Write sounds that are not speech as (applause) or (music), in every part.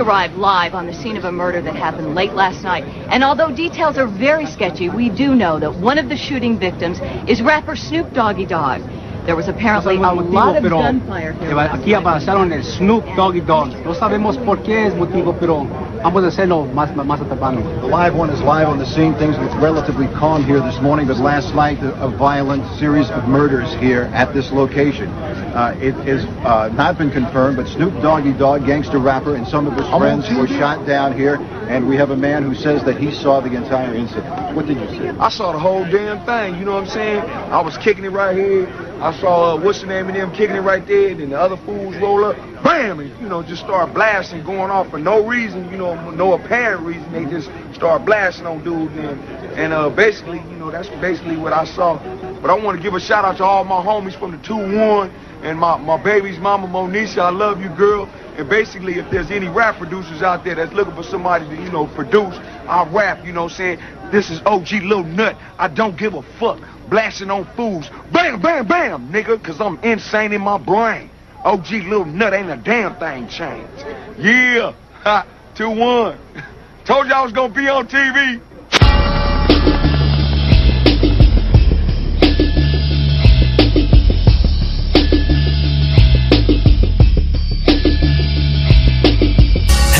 arrived live on the scene of a murder that happened late last night. And although details are very sketchy, we do know that one of the shooting victims is rapper Snoop Doggy Dogg. There was apparently a lot of gunfire here. Aquí aparecieron el Snoop Doggy Dogg. No sabemos por qué es motivo, pero vamos a hacerlo más, más temprano. The live one is live on the scene. Things look relatively calm here this morning, but last night a violent series of murders here at this location. Uh, it has uh, not been confirmed, but Snoop Doggy Dogg, gangster rapper, and some of his friends were shot down here, and we have a man who says that he saw the entire incident. What did you see? I saw the whole damn thing, you know what I'm saying? I was kicking it right here. I saw, uh, what's the name of them, kicking it right there, and the other fools roll up, bam, and, you know, just start blasting, going off for no reason, you know, no apparent reason. They just start blasting on dudes, and, and uh, basically, you know, that's basically what I saw. But I want to give a shout out to all my homies from the 2-1 and my, my baby's mama, Monisha. I love you, girl. And basically, if there's any rap producers out there that's looking for somebody to, you know, produce, I rap, you know what I'm saying? This is OG Lil Nut. I don't give a fuck. Blasting on fools. Bam, bam, bam, nigga, because I'm insane in my brain. OG Lil Nut ain't a damn thing changed. Yeah. (laughs) Ha. 2-1. (laughs) Told y'all I was going to be on TV.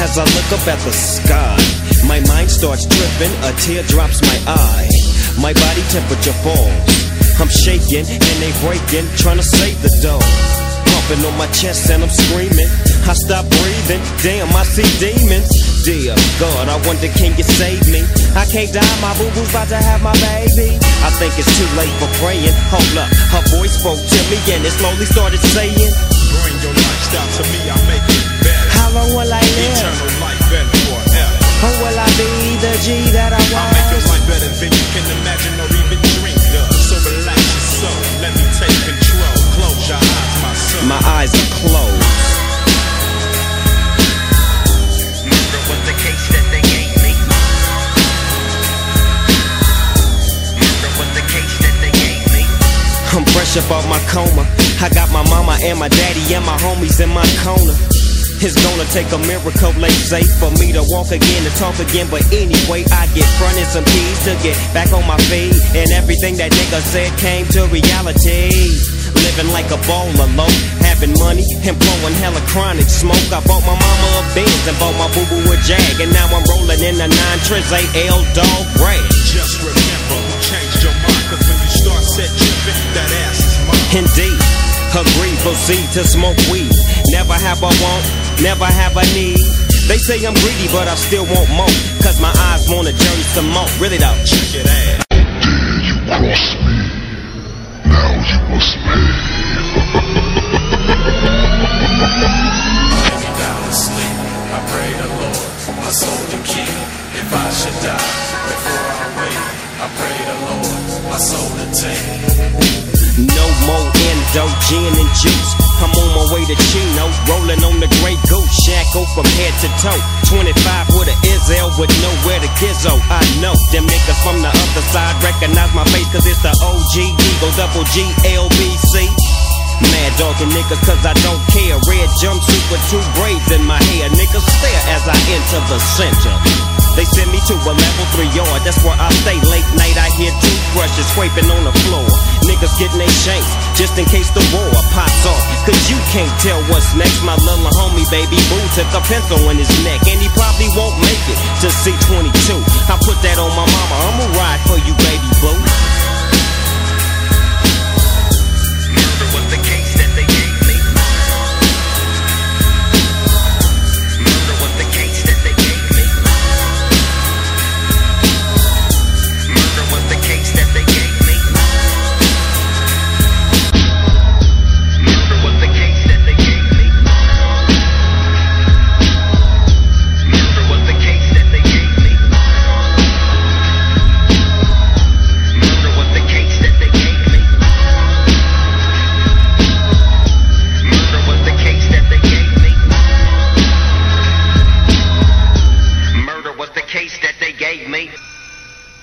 As I look up at the sky, my mind starts tripping, a tear drops my eye. My body temperature falls. I'm shaking and they breaking, trying to save the dough. Pumping on my chest and I'm screaming. I stop breathing, damn, I see demons. Dear God, I wonder can you save me? I can't die, my boo boo's about to have my baby. I think it's too late for praying. Hold up, her voice spoke to me and it slowly started saying, Bring your lifestyle to me, I'll make it better. How long will I live? Eternal life and forever. Or will I be the G that I I'll make your was? life better than you can imagine or even dream of. So relax your soul, let me take control. Close your eyes, my son. My eyes are closed. Murder was the case that they gave me. Murder was the case that they gave me. I'm fresh up out my coma. I got my mama and my daddy and my homies in my corner. It's gonna take a miracle, they say, for me to walk again, to talk again. But anyway, I get fronted some keys to get back on my feet. And everything that nigga said came to reality. Living like a baller low, having money and blowing hella chronic smoke. I bought my mama a Benz and bought my boo boo a Jag. And now I'm rolling in a 9 Triz AL dog rag. Just remember who changed your mind. Cause when you start set tripping, that ass is mine. Indeed, agree, proceed to smoke weed. Never have I want, never have a need. They say I'm greedy, but I still want more. Cause my eyes wanna journey some more. Really though. Check it out. You cross me. Now you must pay. Lay down to sleep. I pray the Lord, my soul to keep. If I should die before I wake, I pray the Lord, my soul to take. No more endo, gin and juice. I'm on my way to from head to toe. 25 with a Izzel with nowhere to gizzo. I know them niggas from the other side recognize my face, cause it's the OG Eagle double G LBC. Mad dogging niggas cause I don't care. Red jumpsuit with two braids in my hair. Niggas stare as I enter the center. They send me to a level three yard, that's where I stay. Late night, I hear toothbrushes scraping on the floor. Getting they just in case the war pops off. Cause you can't tell what's next. My little homie, baby boo, took a pencil in his neck. And he probably won't make it to C22. I put that on my